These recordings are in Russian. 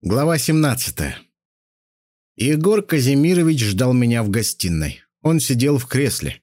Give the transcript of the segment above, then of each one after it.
Глава 17. Егор Казимирович ждал меня в гостиной. Он сидел в кресле.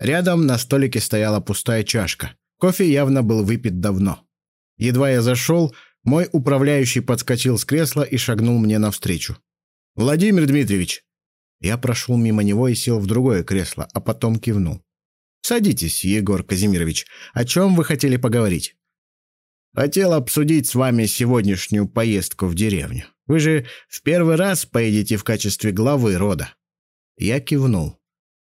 Рядом на столике стояла пустая чашка. Кофе явно был выпит давно. Едва я зашел, мой управляющий подскочил с кресла и шагнул мне навстречу. «Владимир Дмитриевич!» Я прошел мимо него и сел в другое кресло, а потом кивнул. «Садитесь, Егор Казимирович. О чем вы хотели поговорить?» Хотел обсудить с вами сегодняшнюю поездку в деревню. Вы же в первый раз поедете в качестве главы рода». Я кивнул.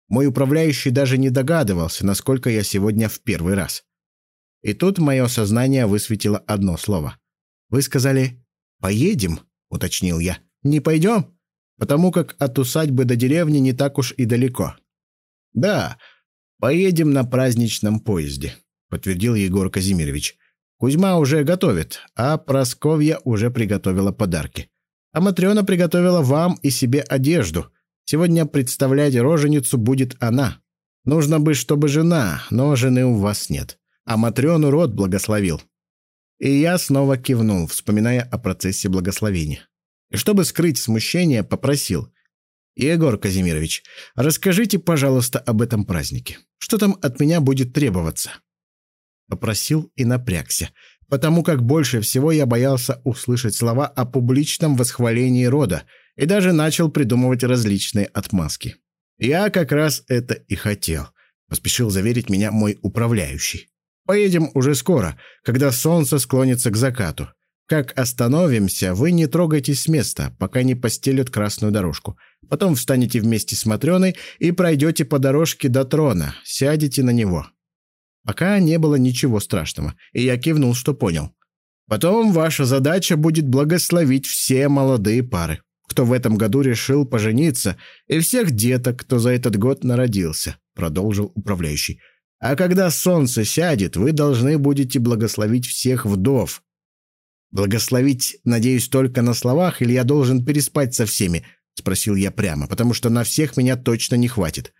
Мой управляющий даже не догадывался, насколько я сегодня в первый раз. И тут мое сознание высветило одно слово. «Вы сказали «поедем», — уточнил я. «Не пойдем?» Потому как от усадьбы до деревни не так уж и далеко. «Да, поедем на праздничном поезде», — подтвердил Егор Казимирович. Кузьма уже готовит, а Просковья уже приготовила подарки. А Матрена приготовила вам и себе одежду. Сегодня представлять роженицу будет она. Нужно бы, чтобы жена, но жены у вас нет. А Матрену род благословил. И я снова кивнул, вспоминая о процессе благословения. И чтобы скрыть смущение, попросил. «Егор Казимирович, расскажите, пожалуйста, об этом празднике. Что там от меня будет требоваться?» Попросил и напрягся, потому как больше всего я боялся услышать слова о публичном восхвалении рода и даже начал придумывать различные отмазки. «Я как раз это и хотел», — поспешил заверить меня мой управляющий. «Поедем уже скоро, когда солнце склонится к закату. Как остановимся, вы не трогайтесь с места, пока не постелят красную дорожку. Потом встанете вместе с Матрёной и пройдете по дорожке до трона, сядете на него. Пока не было ничего страшного, и я кивнул, что понял. Потом ваша задача будет благословить все молодые пары, кто в этом году решил пожениться, и всех деток, кто за этот год народился», — продолжил управляющий. «А когда солнце сядет, вы должны будете благословить всех вдов». «Благословить, надеюсь, только на словах, или я должен переспать со всеми?» — спросил я прямо, потому что на всех меня точно не хватит.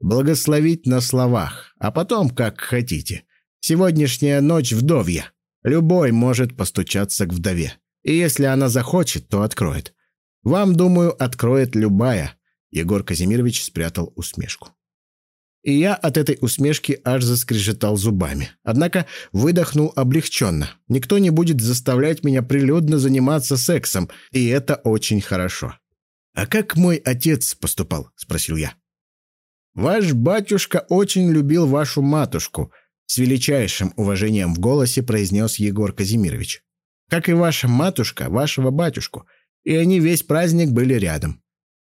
Благословить на словах, а потом как хотите. Сегодняшняя ночь вдовья. Любой может постучаться к вдове. И если она захочет, то откроет. Вам, думаю, откроет любая. Егор Казимирович спрятал усмешку. И я от этой усмешки аж заскрежетал зубами. Однако выдохнул облегченно. Никто не будет заставлять меня прилюдно заниматься сексом, и это очень хорошо. «А как мой отец поступал?» — спросил я. «Ваш батюшка очень любил вашу матушку», — с величайшим уважением в голосе произнес Егор Казимирович. «Как и ваша матушка, вашего батюшку. И они весь праздник были рядом.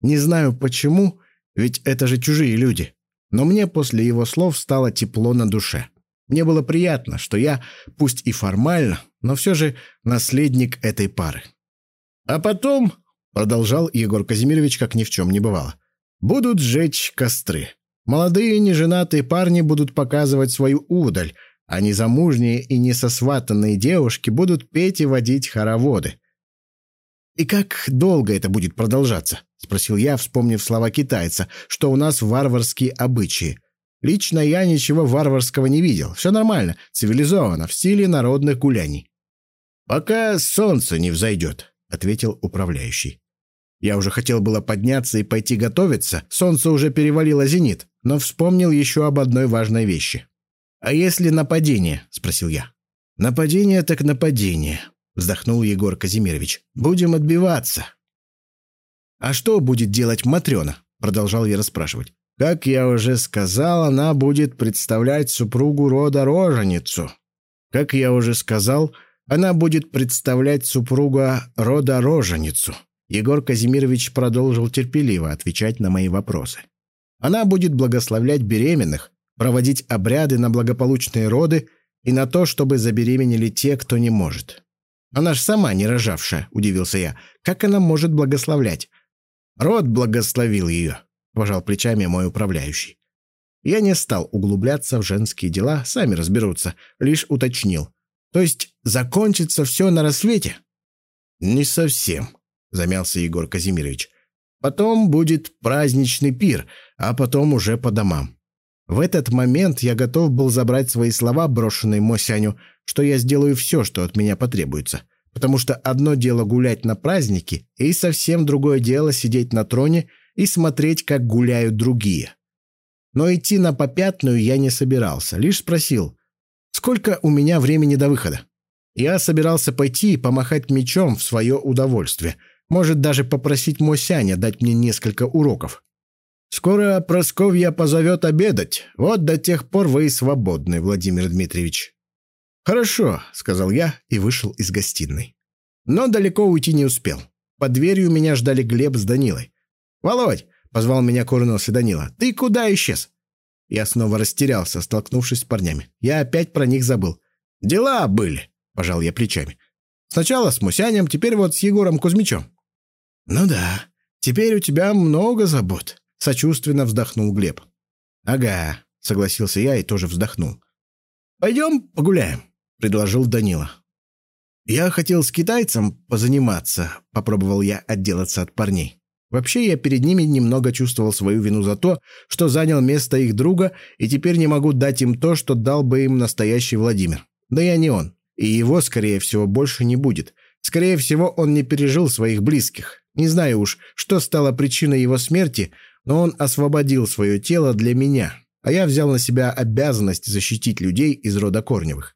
Не знаю почему, ведь это же чужие люди. Но мне после его слов стало тепло на душе. Мне было приятно, что я, пусть и формально, но все же наследник этой пары. А потом, — продолжал Егор Казимирович, как ни в чем не бывало, — Будут сжечь костры. Молодые неженатые парни будут показывать свою удаль, а незамужние и несосватанные девушки будут петь и водить хороводы. «И как долго это будет продолжаться?» — спросил я, вспомнив слова китайца, что у нас варварские обычаи. Лично я ничего варварского не видел. Все нормально, цивилизованно, в стиле народных гуляний. «Пока солнце не взойдет», — ответил управляющий. Я уже хотел было подняться и пойти готовиться, солнце уже перевалило зенит, но вспомнил еще об одной важной вещи. «А если нападение?» – спросил я. «Нападение так нападение», – вздохнул Егор Казимирович. «Будем отбиваться». «А что будет делать Матрена?» – продолжал я расспрашивать. «Как я уже сказал, она будет представлять супругу рода роженицу. Как я уже сказал, она будет представлять супруга рода роженицу. Егор Казимирович продолжил терпеливо отвечать на мои вопросы. Она будет благословлять беременных, проводить обряды на благополучные роды и на то, чтобы забеременели те, кто не может. Она ж сама не рожавшая, удивился я. Как она может благословлять? Род благословил ее, пожал плечами мой управляющий. Я не стал углубляться в женские дела, сами разберутся, лишь уточнил. То есть закончится все на рассвете? Не совсем, замялся Егор Казимирович. Потом будет праздничный пир, а потом уже по домам. В этот момент я готов был забрать свои слова, брошенные Мосяню, что я сделаю все, что от меня потребуется. потому что одно дело гулять на празднике, и совсем другое дело сидеть на троне и смотреть, как гуляют другие. Но идти на попятную я не собирался, лишь спросил, сколько у меня времени до выхода. Я собирался пойти и помахать мечом в свое удовольствие, может даже попросить Мосяня дать мне несколько уроков. «Скоро Просковья позовет обедать. Вот до тех пор вы и свободны, Владимир Дмитриевич». «Хорошо», — сказал я и вышел из гостиной. Но далеко уйти не успел. Под дверью меня ждали Глеб с Данилой. «Володь!» — позвал меня курносый Данила. «Ты куда исчез?» Я снова растерялся, столкнувшись с парнями. Я опять про них забыл. «Дела были», — пожал я плечами. «Сначала с Мусянем, теперь вот с Егором Кузьмичем». «Ну да, теперь у тебя много забот», — сочувственно вздохнул Глеб. «Ага», — согласился я и тоже вздохнул. «Пойдем погуляем», — предложил Данила. «Я хотел с китайцем позаниматься», — попробовал я отделаться от парней. Вообще, я перед ними немного чувствовал свою вину за то, что занял место их друга, и теперь не могу дать им то, что дал бы им настоящий Владимир. Да я не он. И его, скорее всего, больше не будет. Скорее всего, он не пережил своих близких. Не знаю уж, что стало причиной его смерти, но он освободил свое тело для меня, а я взял на себя обязанность защитить людей из рода Корневых.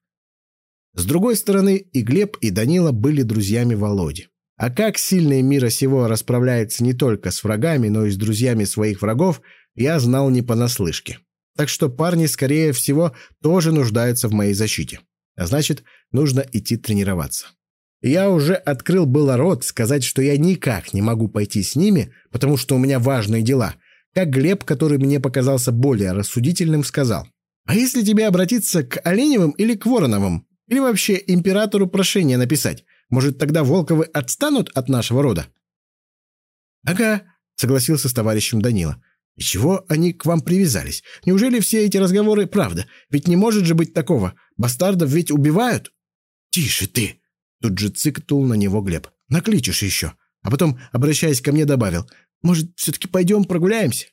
С другой стороны, и Глеб, и Данила были друзьями Володи. А как сильные мира сего расправляется не только с врагами, но и с друзьями своих врагов, я знал не понаслышке. Так что парни, скорее всего, тоже нуждаются в моей защите. А значит, нужно идти тренироваться. Я уже открыл было рот сказать, что я никак не могу пойти с ними, потому что у меня важные дела, как Глеб, который мне показался более рассудительным, сказал. «А если тебе обратиться к Оленевым или к Вороновым? Или вообще императору прошение написать? Может, тогда Волковы отстанут от нашего рода?» «Ага», — согласился с товарищем Данила. «И чего они к вам привязались? Неужели все эти разговоры правда? Ведь не может же быть такого. Бастардов ведь убивают?» «Тише ты!» Тут же цикнул на него Глеб. «Накличешь еще». А потом, обращаясь ко мне, добавил. «Может, все-таки пойдем прогуляемся?»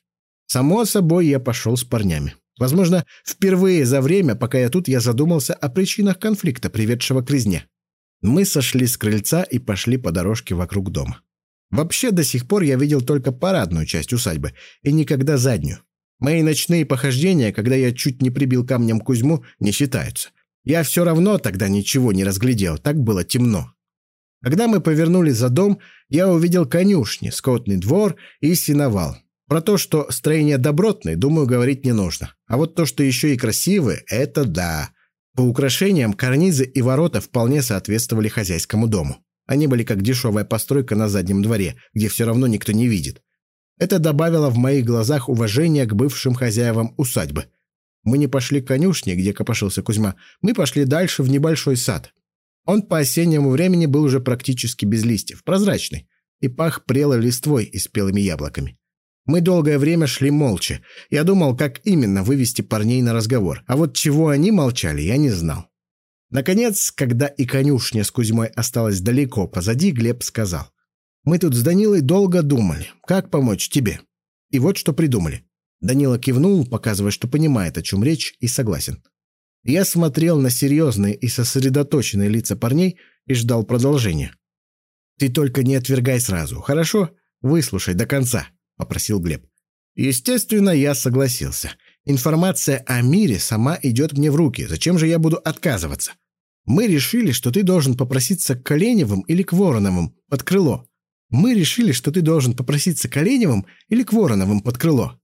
Само собой, я пошел с парнями. Возможно, впервые за время, пока я тут, я задумался о причинах конфликта, приведшего к резне. Мы сошли с крыльца и пошли по дорожке вокруг дома. Вообще, до сих пор я видел только парадную часть усадьбы и никогда заднюю. Мои ночные похождения, когда я чуть не прибил камнем Кузьму, не считаются. Я все равно тогда ничего не разглядел, так было темно. Когда мы повернули за дом, я увидел конюшни, скотный двор и сеновал. Про то, что строение добротное, думаю, говорить не нужно. А вот то, что еще и красивое, это да. По украшениям карнизы и ворота вполне соответствовали хозяйскому дому. Они были как дешевая постройка на заднем дворе, где все равно никто не видит. Это добавило в моих глазах уважения к бывшим хозяевам усадьбы. Мы не пошли к конюшне, где копошился Кузьма, мы пошли дальше в небольшой сад. Он по осеннему времени был уже практически без листьев, прозрачный, и пах прелой листвой и спелыми яблоками. Мы долгое время шли молча. Я думал, как именно вывести парней на разговор. А вот чего они молчали, я не знал. Наконец, когда и конюшня с Кузьмой осталась далеко позади, Глеб сказал. «Мы тут с Данилой долго думали, как помочь тебе. И вот что придумали». Данила кивнул, показывая, что понимает, о чем речь, и согласен. Я смотрел на серьезные и сосредоточенные лица парней и ждал продолжения. «Ты только не отвергай сразу, хорошо? Выслушай до конца», — попросил Глеб. Естественно, я согласился. Информация о мире сама идет мне в руки. Зачем же я буду отказываться? Мы решили, что ты должен попроситься к Коленевым или к Вороновым под крыло. Мы решили, что ты должен попроситься к Оленевым или к Вороновым под крыло.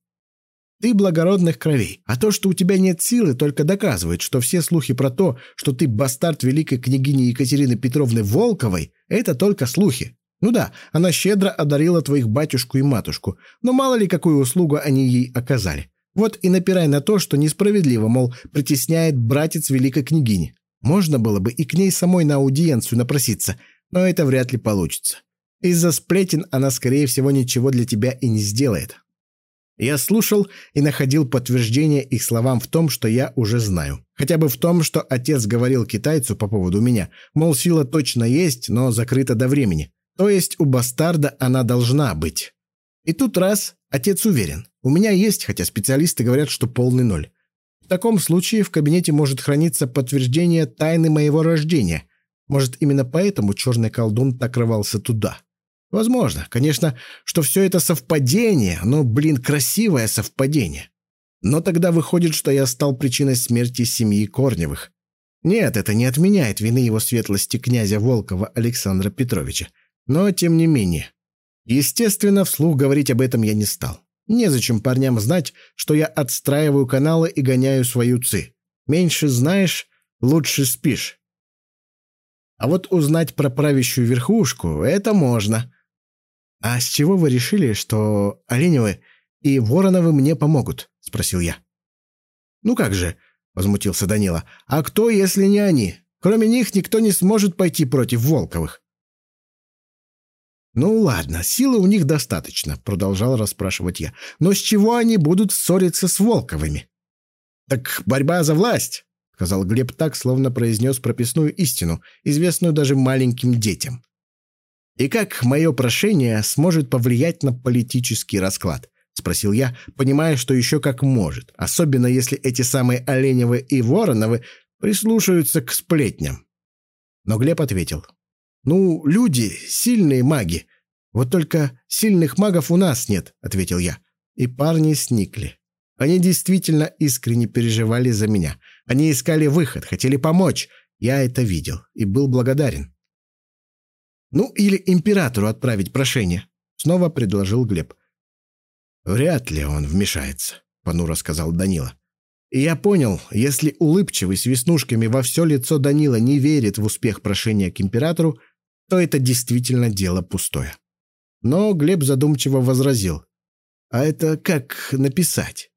Ты благородных кровей, а то, что у тебя нет силы, только доказывает, что все слухи про то, что ты бастард великой княгини Екатерины Петровны Волковой, это только слухи. Ну да, она щедро одарила твоих батюшку и матушку, но мало ли какую услугу они ей оказали. Вот и напирай на то, что несправедливо, мол, притесняет братец великой княгини. Можно было бы и к ней самой на аудиенцию напроситься, но это вряд ли получится. Из-за сплетен она, скорее всего, ничего для тебя и не сделает. Я слушал и находил подтверждение их словам в том, что я уже знаю. Хотя бы в том, что отец говорил китайцу по поводу меня, мол, сила точно есть, но закрыта до времени. То есть у бастарда она должна быть. И тут раз, отец уверен. У меня есть, хотя специалисты говорят, что полный ноль. В таком случае в кабинете может храниться подтверждение тайны моего рождения. Может, именно поэтому черный колдун так рвался туда? Возможно. Конечно, что все это совпадение, но, блин, красивое совпадение. Но тогда выходит, что я стал причиной смерти семьи Корневых. Нет, это не отменяет вины его светлости князя Волкова Александра Петровича. Но, тем не менее. Естественно, вслух говорить об этом я не стал. Незачем парням знать, что я отстраиваю каналы и гоняю свою ци. Меньше знаешь, лучше спишь. А вот узнать про правящую верхушку — это можно. А с чего вы решили, что Оленевы и Вороновы мне помогут? — спросил я. «Ну как же», — возмутился Данила, — «а кто, если не они? Кроме них никто не сможет пойти против Волковых». «Ну ладно, силы у них достаточно», — продолжал расспрашивать я. «Но с чего они будут ссориться с Волковыми?» «Так борьба за власть», — сказал Глеб так, словно произнес прописную истину, известную даже маленьким детям. «И как мое прошение сможет повлиять на политический расклад?» — спросил я, понимая, что еще как может, особенно если эти самые Оленевы и Вороновы прислушаются к сплетням. Но Глеб ответил. «Ну, люди — сильные маги. Вот только сильных магов у нас нет», — ответил я. И парни сникли. Они действительно искренне переживали за меня. Они искали выход, хотели помочь. Я это видел и был благодарен. «Ну, или императору отправить прошение», — снова предложил Глеб. «Вряд ли он вмешается», — понуро сказал Данила. И я понял, если улыбчивый с веснушками во все лицо Данила не верит в успех прошения к императору, то это действительно дело пустое. Но Глеб задумчиво возразил. «А это как написать?»